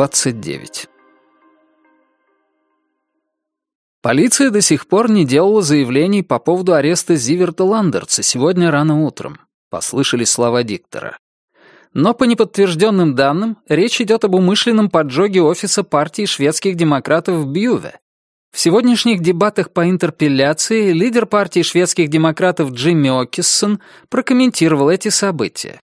29. Полиция до сих пор не делала заявлений по поводу ареста Зиверта Ландерца сегодня рано утром. Послышались слова диктора. Но по неподтвержденным данным, речь идет об умышленном поджоге офиса партии шведских демократов в Бьюве. В сегодняшних дебатах по интерпелляции лидер партии шведских демократов Джимми Окиссон прокомментировал эти события.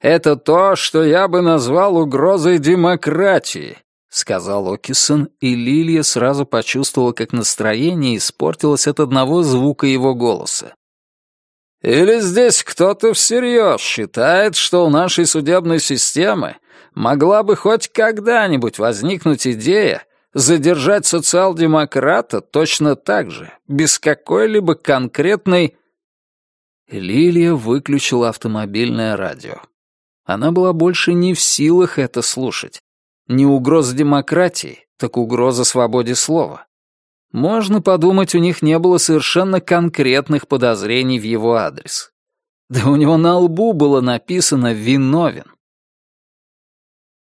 «Это то, что я бы назвал угрозой демократии», — сказал Окиссон, и Лилия сразу почувствовала, как настроение испортилось от одного звука его голоса. Или здесь кто-то всерьез считает, что у нашей судебной системы могла бы хоть когда-нибудь возникнуть идея задержать социал-демократа точно так же, без какой-либо конкретной... Лилия выключила автомобильное радио. Она была больше не в силах это слушать. Не угроза демократии, так угроза свободе слова. Можно подумать, у них не было совершенно конкретных подозрений в его адрес. Да у него на лбу было написано «виновен».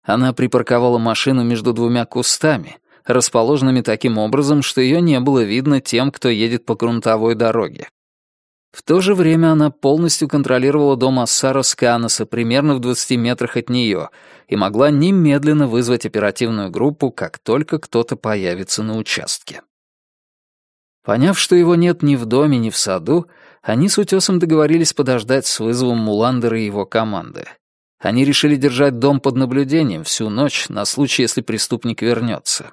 Она припарковала машину между двумя кустами, расположенными таким образом, что ее не было видно тем, кто едет по грунтовой дороге. В то же время она полностью контролировала дом Ассара Сканоса примерно в 20 метрах от нее и могла немедленно вызвать оперативную группу, как только кто-то появится на участке. Поняв, что его нет ни в доме, ни в саду, они с Утесом договорились подождать с вызовом Муландера и его команды. Они решили держать дом под наблюдением всю ночь на случай, если преступник вернется.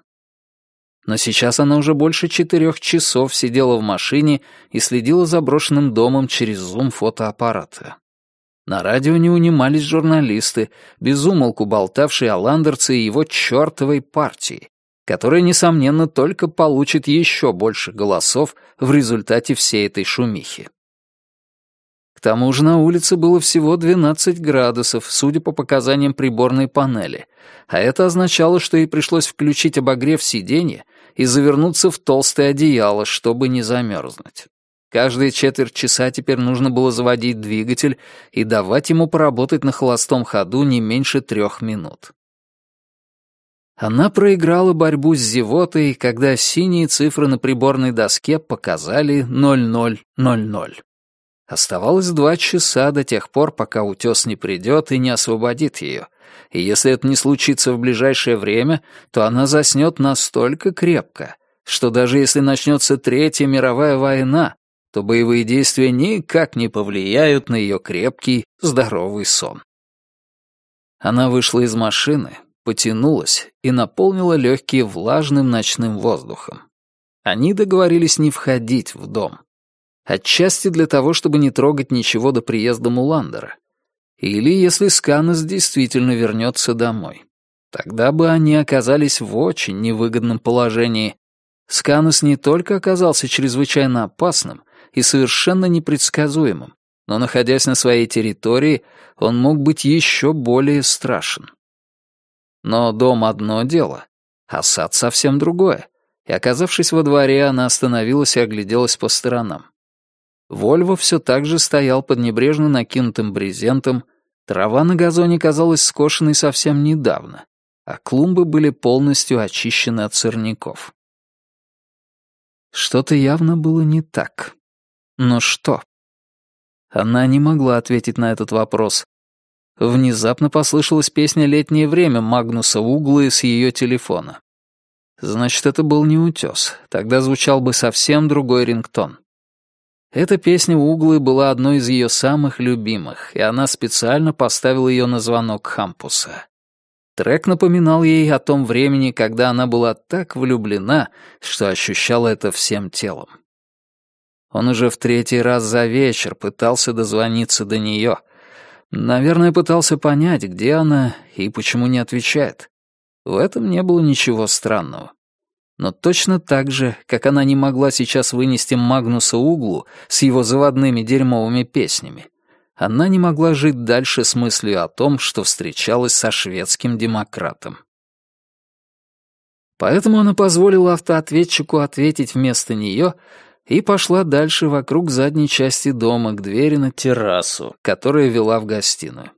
Но сейчас она уже больше четырех часов сидела в машине и следила за брошенным домом через зум фотоаппарата. На радио не унимались журналисты, безумолку болтавшие о Ландерце и его чертовой партии, которая, несомненно, только получит еще больше голосов в результате всей этой шумихи. К тому же на улице было всего 12 градусов, судя по показаниям приборной панели, а это означало, что ей пришлось включить обогрев сиденья и завернуться в толстое одеяло, чтобы не замерзнуть. Каждые четверть часа теперь нужно было заводить двигатель и давать ему поработать на холостом ходу не меньше трех минут. Она проиграла борьбу с зевотой, когда синие цифры на приборной доске показали 0000. Оставалось два часа до тех пор, пока утес не придет и не освободит ее. И если это не случится в ближайшее время, то она заснет настолько крепко, что даже если начнется Третья мировая война, то боевые действия никак не повлияют на ее крепкий, здоровый сон. Она вышла из машины, потянулась и наполнила легкие влажным ночным воздухом. Они договорились не входить в дом. Отчасти для того, чтобы не трогать ничего до приезда Муландера. Или если Сканес действительно вернется домой. Тогда бы они оказались в очень невыгодном положении. Сканес не только оказался чрезвычайно опасным и совершенно непредсказуемым, но, находясь на своей территории, он мог быть еще более страшен. Но дом одно дело, а сад совсем другое. И, оказавшись во дворе, она остановилась и огляделась по сторонам. Вольво все так же стоял под небрежно накинутым брезентом, трава на газоне казалась скошенной совсем недавно, а клумбы были полностью очищены от сорняков. Что-то явно было не так. Но что? Она не могла ответить на этот вопрос, Внезапно послышалась песня «Летнее время» Магнуса Углы с ее телефона. Значит, это был не утес. Тогда звучал бы совсем другой рингтон. Эта песня Углы была одной из ее самых любимых, и она специально поставила ее на звонок Хампуса. Трек напоминал ей о том времени, когда она была так влюблена, что ощущала это всем телом. Он уже в третий раз за вечер пытался дозвониться до нее — Наверное, пытался понять, где она и почему не отвечает. В этом не было ничего странного. Но точно так же, как она не могла сейчас вынести Магнуса Углу с его заводными дерьмовыми песнями, она не могла жить дальше с мыслью о том, что встречалась со шведским демократом. Поэтому она позволила автоответчику ответить вместо нее и пошла дальше вокруг задней части дома к двери на террасу, которая вела в гостиную.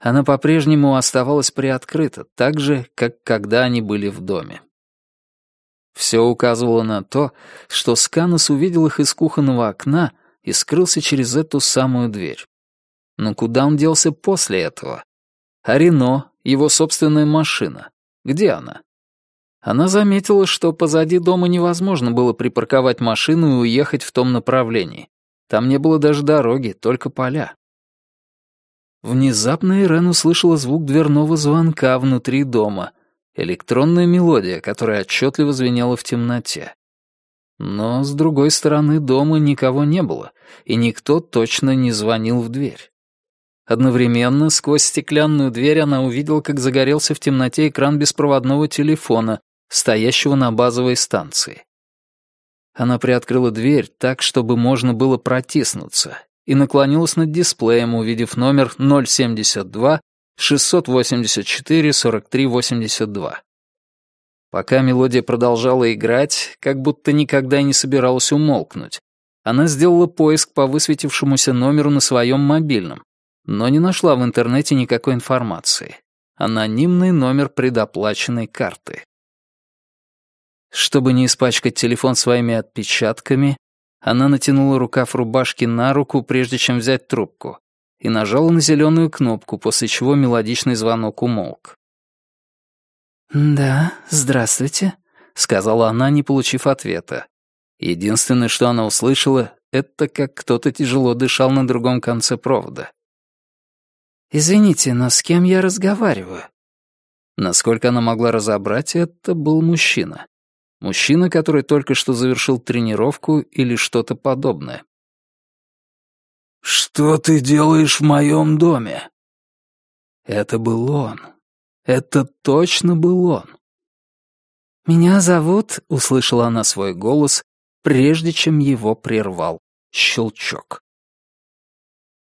Она по-прежнему оставалась приоткрыта, так же, как когда они были в доме. Все указывало на то, что Сканос увидел их из кухонного окна и скрылся через эту самую дверь. Но куда он делся после этого? А Рено, его собственная машина, где она? Она заметила, что позади дома невозможно было припарковать машину и уехать в том направлении. Там не было даже дороги, только поля. Внезапно Ирен услышала звук дверного звонка внутри дома. Электронная мелодия, которая отчетливо звенела в темноте. Но, с другой стороны, дома никого не было, и никто точно не звонил в дверь. Одновременно, сквозь стеклянную дверь она увидела, как загорелся в темноте экран беспроводного телефона, стоящего на базовой станции. Она приоткрыла дверь так, чтобы можно было протиснуться, и наклонилась над дисплеем, увидев номер 072 684 43 82. Пока мелодия продолжала играть, как будто никогда не собиралась умолкнуть, она сделала поиск по высветившемуся номеру на своем мобильном, но не нашла в интернете никакой информации. Анонимный номер предоплаченной карты. Чтобы не испачкать телефон своими отпечатками, она натянула рукав рубашки на руку, прежде чем взять трубку, и нажала на зеленую кнопку, после чего мелодичный звонок умолк. «Да, здравствуйте», — сказала она, не получив ответа. Единственное, что она услышала, это как кто-то тяжело дышал на другом конце провода. «Извините, но с кем я разговариваю?» Насколько она могла разобрать, это был мужчина. Мужчина, который только что завершил тренировку или что-то подобное. «Что ты делаешь в моем доме?» Это был он. Это точно был он. «Меня зовут...» — услышала она свой голос, прежде чем его прервал щелчок.